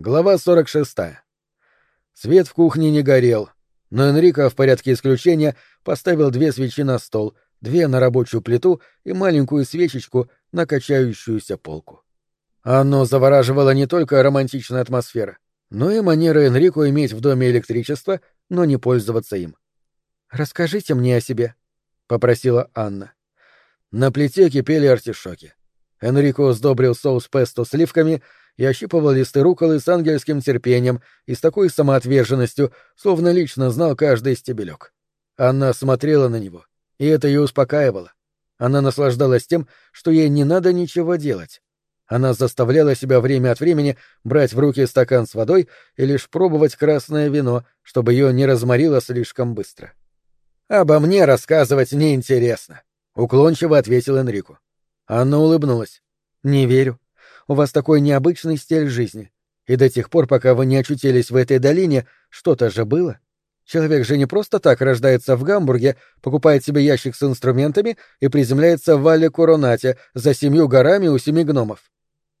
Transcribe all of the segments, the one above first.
Глава 46. Свет в кухне не горел, но Энрико в порядке исключения поставил две свечи на стол, две на рабочую плиту и маленькую свечечку на качающуюся полку. Оно завораживало не только романтичная атмосфера, но и манера Энрико иметь в доме электричество, но не пользоваться им. «Расскажите мне о себе», — попросила Анна. На плите кипели артишоки. Энрико сдобрил соус песто сливками и ощипывал листы руколы с ангельским терпением и с такой самоотверженностью, словно лично знал каждый стебелек. Она смотрела на него, и это ее успокаивало. Она наслаждалась тем, что ей не надо ничего делать. Она заставляла себя время от времени брать в руки стакан с водой и лишь пробовать красное вино, чтобы ее не разморило слишком быстро. «Обо мне рассказывать неинтересно», — уклончиво ответил Энрику. Анна улыбнулась. «Не верю. У вас такой необычный стиль жизни. И до тех пор, пока вы не очутились в этой долине, что-то же было. Человек же не просто так рождается в Гамбурге, покупает себе ящик с инструментами и приземляется в Вале Куронате за семью горами у семи гномов.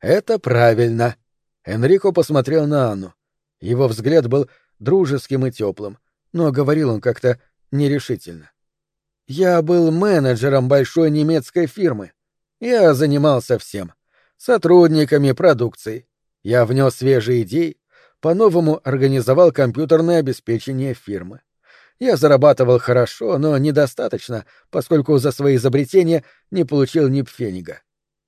Это правильно. Энрико посмотрел на Анну. Его взгляд был дружеским и теплым, но говорил он как-то нерешительно. Я был менеджером большой немецкой фирмы. Я занимался всем сотрудниками, продукцией. Я внес свежие идеи, по-новому организовал компьютерное обеспечение фирмы. Я зарабатывал хорошо, но недостаточно, поскольку за свои изобретения не получил ни пфенига.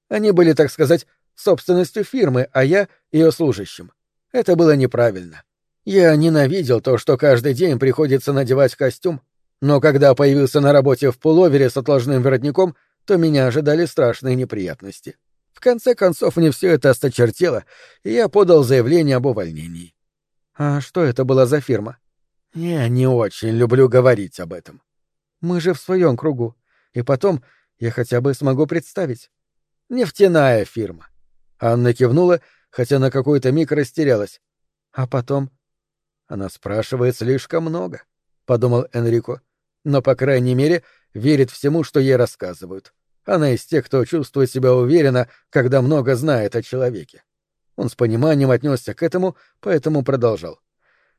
Они были, так сказать, собственностью фирмы, а я — ее служащим. Это было неправильно. Я ненавидел то, что каждый день приходится надевать костюм, но когда появился на работе в пуловере с отложным воротником, то меня ожидали страшные неприятности. В конце концов, мне все это осточертело, и я подал заявление об увольнении. А что это была за фирма? Я не очень люблю говорить об этом. Мы же в своем кругу. И потом я хотя бы смогу представить. Нефтяная фирма. Анна кивнула, хотя на какой-то миг растерялась. А потом... Она спрашивает слишком много, — подумал Энрико. Но, по крайней мере, верит всему, что ей рассказывают. Она из тех, кто чувствует себя уверенно, когда много знает о человеке. Он с пониманием отнесся к этому, поэтому продолжал.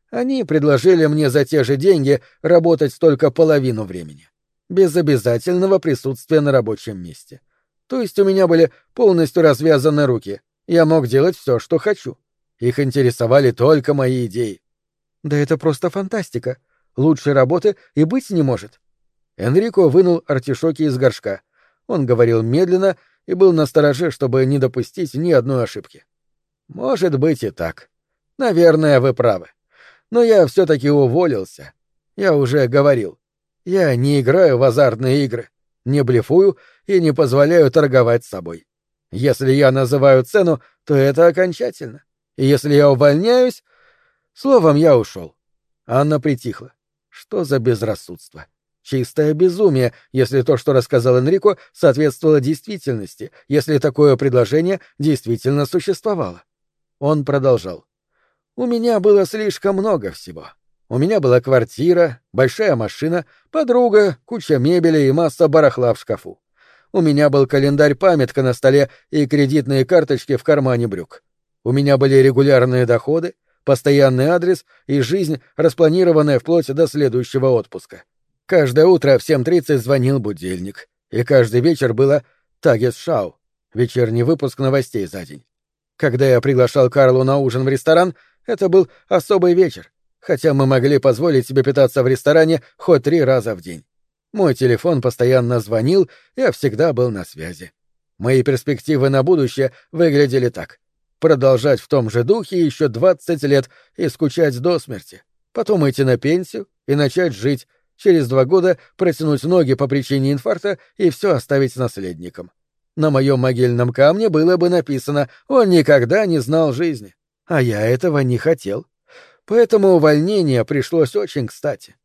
Они предложили мне за те же деньги работать только половину времени. Без обязательного присутствия на рабочем месте. То есть у меня были полностью развязаны руки. Я мог делать все, что хочу. Их интересовали только мои идеи. Да это просто фантастика. Лучшей работы и быть не может. Энрико вынул артишоки из горшка — он говорил медленно и был настороже, чтобы не допустить ни одной ошибки. Может быть и так. Наверное, вы правы. Но я все-таки уволился. Я уже говорил. Я не играю в азартные игры, не блефую и не позволяю торговать собой. Если я называю цену, то это окончательно. И если я увольняюсь... Словом, я ушел. Анна притихла. Что за безрассудство? Чистое безумие, если то, что рассказал Энрико, соответствовало действительности, если такое предложение действительно существовало. Он продолжал. «У меня было слишком много всего. У меня была квартира, большая машина, подруга, куча мебели и масса барахла в шкафу. У меня был календарь-памятка на столе и кредитные карточки в кармане брюк. У меня были регулярные доходы, постоянный адрес и жизнь, распланированная вплоть до следующего отпуска. Каждое утро в 7.30 звонил будильник, и каждый вечер было «Тагес-шау» — вечерний выпуск новостей за день. Когда я приглашал Карлу на ужин в ресторан, это был особый вечер, хотя мы могли позволить себе питаться в ресторане хоть три раза в день. Мой телефон постоянно звонил, я всегда был на связи. Мои перспективы на будущее выглядели так. Продолжать в том же духе еще 20 лет и скучать до смерти. Потом идти на пенсию и начать жить, через два года протянуть ноги по причине инфаркта и все оставить наследникам. На моем могильном камне было бы написано «Он никогда не знал жизни». А я этого не хотел. Поэтому увольнение пришлось очень кстати.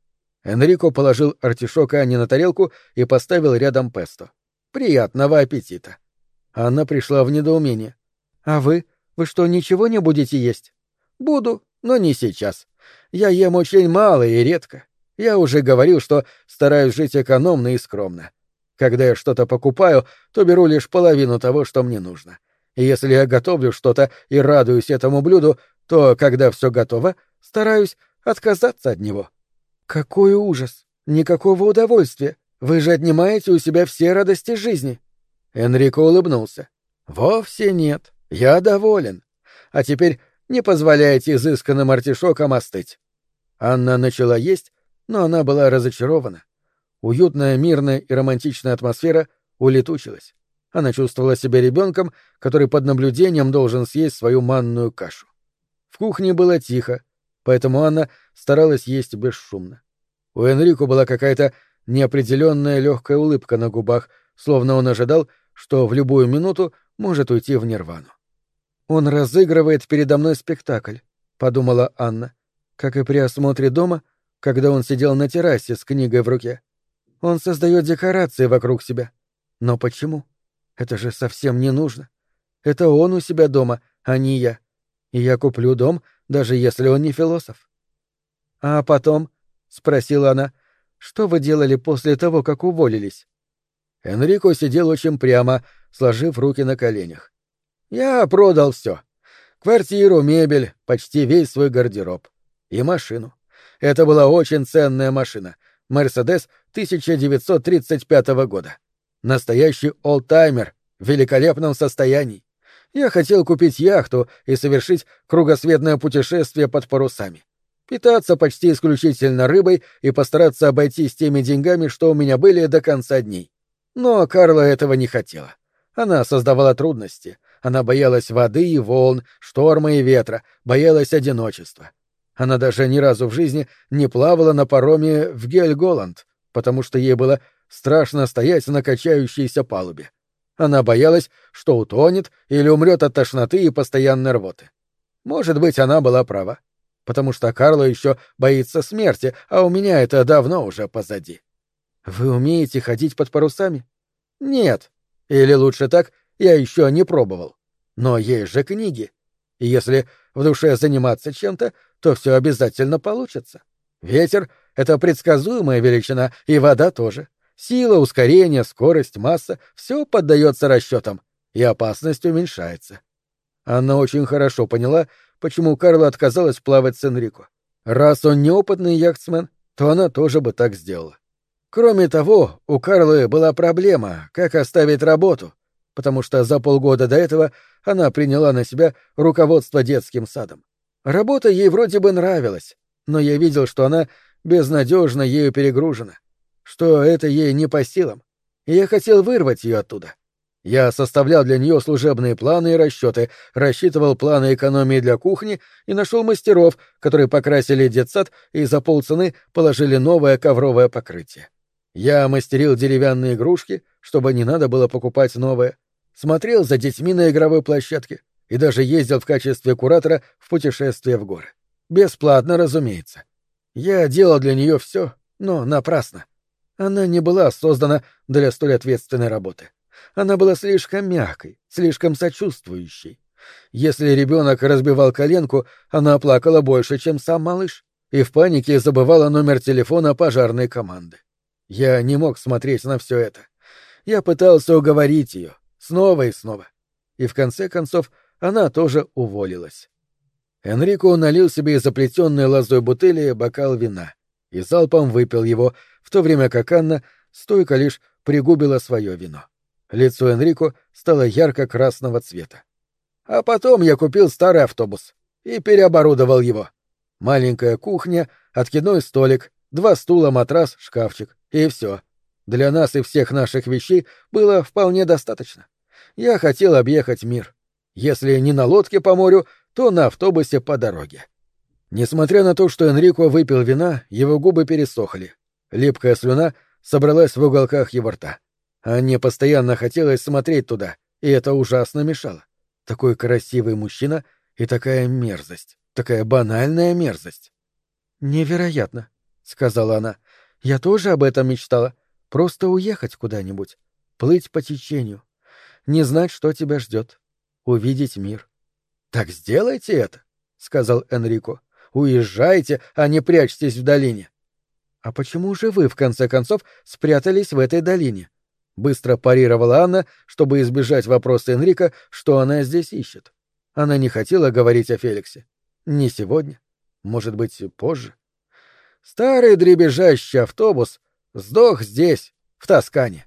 Энрико положил артишок Анне на тарелку и поставил рядом песто. «Приятного аппетита!» Анна пришла в недоумение. «А вы? Вы что, ничего не будете есть?» «Буду, но не сейчас. Я ем очень мало и редко. Я уже говорил, что стараюсь жить экономно и скромно. Когда я что-то покупаю, то беру лишь половину того, что мне нужно. И если я готовлю что-то и радуюсь этому блюду, то, когда все готово, стараюсь отказаться от него. Какой ужас! Никакого удовольствия! Вы же отнимаете у себя все радости жизни. Энрико улыбнулся. Вовсе нет. Я доволен. А теперь не позволяйте изысканным артишокам остыть. Анна начала есть, но она была разочарована. Уютная, мирная и романтичная атмосфера улетучилась. Она чувствовала себя ребенком, который под наблюдением должен съесть свою манную кашу. В кухне было тихо, поэтому Анна старалась есть бесшумно. У Энрико была какая-то неопределенная легкая улыбка на губах, словно он ожидал, что в любую минуту может уйти в нирвану. «Он разыгрывает передо мной спектакль», — подумала Анна, как и при осмотре дома, когда он сидел на террасе с книгой в руке. Он создает декорации вокруг себя. Но почему? Это же совсем не нужно. Это он у себя дома, а не я. И я куплю дом, даже если он не философ. А потом, — спросила она, — что вы делали после того, как уволились? Энрико сидел очень прямо, сложив руки на коленях. Я продал все. Квартиру, мебель, почти весь свой гардероб. И машину. Это была очень ценная машина. Мерседес 1935 года. Настоящий олдтаймер в великолепном состоянии. Я хотел купить яхту и совершить кругосветное путешествие под парусами. Питаться почти исключительно рыбой и постараться обойтись теми деньгами, что у меня были до конца дней. Но Карла этого не хотела. Она создавала трудности. Она боялась воды и волн, шторма и ветра, боялась одиночества. Она даже ни разу в жизни не плавала на пароме в Гельголанд, потому что ей было страшно стоять на качающейся палубе. Она боялась, что утонет или умрет от тошноты и постоянной рвоты. Может быть, она была права, потому что Карла еще боится смерти, а у меня это давно уже позади. Вы умеете ходить под парусами? Нет. Или лучше так, я еще не пробовал. Но есть же книги. И если в душе заниматься чем-то, то все обязательно получится. Ветер — это предсказуемая величина, и вода тоже. Сила, ускорение, скорость, масса — все поддается расчетам, и опасность уменьшается. Она очень хорошо поняла, почему Карла отказалась плавать с Энрико. Раз он неопытный яхтсмен, то она тоже бы так сделала. Кроме того, у Карлы была проблема, как оставить работу, потому что за полгода до этого она приняла на себя руководство детским садом. Работа ей вроде бы нравилась, но я видел, что она безнадежно ею перегружена, что это ей не по силам, и я хотел вырвать ее оттуда. Я составлял для нее служебные планы и расчеты, рассчитывал планы экономии для кухни и нашел мастеров, которые покрасили детсад и за полцены положили новое ковровое покрытие. Я мастерил деревянные игрушки, чтобы не надо было покупать новое, смотрел за детьми на игровой площадке и даже ездил в качестве куратора в путешествие в горы. Бесплатно, разумеется. Я делал для нее все, но напрасно. Она не была создана для столь ответственной работы. Она была слишком мягкой, слишком сочувствующей. Если ребенок разбивал коленку, она плакала больше, чем сам малыш, и в панике забывала номер телефона пожарной команды. Я не мог смотреть на все это. Я пытался уговорить ее, снова и снова. И в конце концов она тоже уволилась. Энрико налил себе из заплетенной лозой бутыли бокал вина и залпом выпил его, в то время как Анна стойко лишь пригубила свое вино. Лицо Энрико стало ярко-красного цвета. А потом я купил старый автобус и переоборудовал его. Маленькая кухня, откидной столик, два стула, матрас, шкафчик. И все. Для нас и всех наших вещей было вполне достаточно. Я хотел объехать мир. Если не на лодке по морю, то на автобусе по дороге. Несмотря на то, что Энрико выпил вина, его губы пересохли. Липкая слюна собралась в уголках его рта. Анне постоянно хотелось смотреть туда, и это ужасно мешало. Такой красивый мужчина и такая мерзость, такая банальная мерзость. «Невероятно», — сказала она. «Я тоже об этом мечтала. Просто уехать куда-нибудь, плыть по течению, не знать, что тебя ждет, увидеть мир». «Так сделайте это», — сказал Энрико. «Уезжайте, а не прячьтесь в долине». «А почему же вы, в конце концов, спрятались в этой долине?» Быстро парировала Анна, чтобы избежать вопроса Энрика, что она здесь ищет. Она не хотела говорить о Феликсе. Не сегодня. Может быть, позже. Старый дребезжащий автобус сдох здесь, в Тоскане.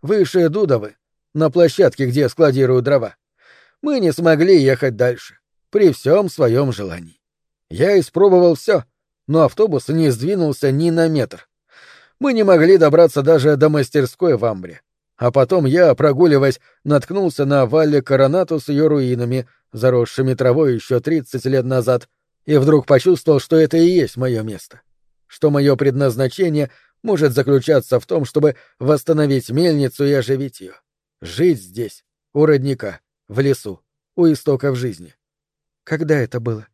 Выше Дудовы, на площадке, где складируют дрова. Мы не смогли ехать дальше, при всем своем желании. Я испробовал все, но автобус не сдвинулся ни на метр. Мы не могли добраться даже до мастерской в Амбре. А потом я, прогуливаясь, наткнулся на Валле Коронату с ее руинами, заросшими травой еще тридцать лет назад, и вдруг почувствовал, что это и есть мое место. Что мое предназначение может заключаться в том, чтобы восстановить мельницу и оживить ее. Жить здесь, у родника, в лесу, у истоков жизни. Когда это было?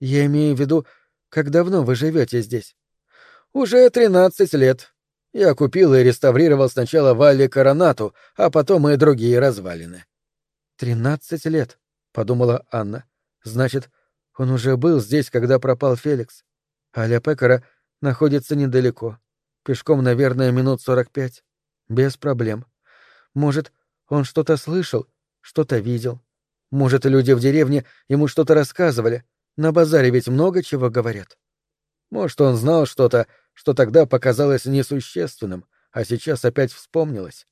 Я имею в виду, как давно вы живете здесь? Уже тринадцать лет, я купил и реставрировал сначала Валли Коронату, а потом и другие развалины. «Тринадцать лет», — подумала Анна. «Значит, он уже был здесь, когда пропал Феликс. А Ля Пекара находится недалеко. Пешком, наверное, минут сорок пять. Без проблем. Может, он что-то слышал, что-то видел. Может, люди в деревне ему что-то рассказывали. На базаре ведь много чего говорят. Может, он знал что-то, что тогда показалось несущественным, а сейчас опять вспомнилось.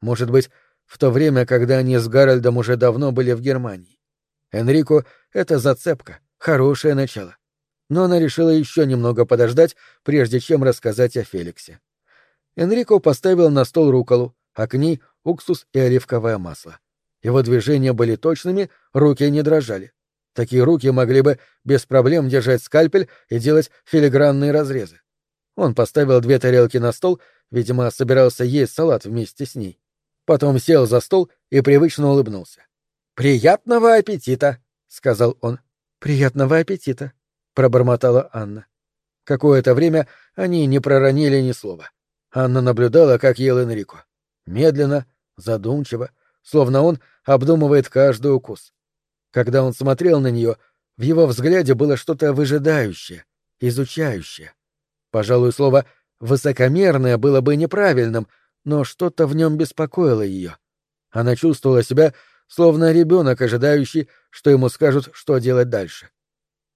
Может быть, в то время, когда они с Гарольдом уже давно были в Германии. Энрико — это зацепка, хорошее начало. Но она решила еще немного подождать, прежде чем рассказать о Феликсе. Энрико поставил на стол руколу, а к ней — уксус и оливковое масло. Его движения были точными, руки не дрожали. Такие руки могли бы без проблем держать скальпель и делать филигранные разрезы. Он поставил две тарелки на стол, видимо, собирался есть салат вместе с ней. Потом сел за стол и привычно улыбнулся. «Приятного аппетита!» — сказал он. «Приятного аппетита!» — пробормотала Анна. Какое-то время они не проронили ни слова. Анна наблюдала, как ел Энрико. Медленно, задумчиво, словно он обдумывает каждый укус. Когда он смотрел на нее, в его взгляде было что-то выжидающее, изучающее. Пожалуй, слово «высокомерное» было бы неправильным, но что-то в нем беспокоило ее. Она чувствовала себя словно ребенок, ожидающий, что ему скажут, что делать дальше.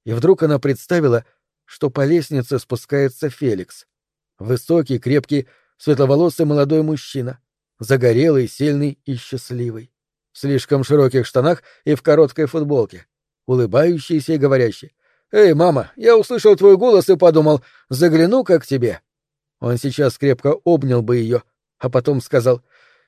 И вдруг она представила, что по лестнице спускается Феликс. Высокий, крепкий, светловолосый молодой мужчина, загорелый, сильный и счастливый, в слишком широких штанах и в короткой футболке, улыбающийся и говорящий «Эй, мама, я услышал твой голос и подумал, загляну-ка к тебе». Он сейчас крепко обнял бы ее, а потом сказал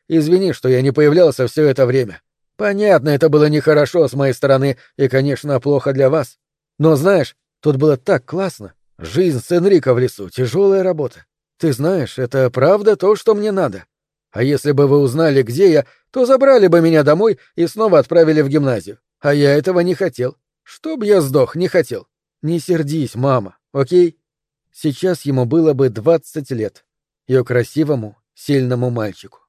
«Извини, что я не появлялся все это время. Понятно, это было нехорошо с моей стороны и, конечно, плохо для вас. Но знаешь, тут было так классно. Жизнь с Энрико в лесу — тяжелая работа. Ты знаешь, это правда то, что мне надо. А если бы вы узнали, где я, то забрали бы меня домой и снова отправили в гимназию. А я этого не хотел. Чтоб я сдох, не хотел. Не сердись, мама, окей? Сейчас ему было бы двадцать лет. Ее красивому, сильному мальчику.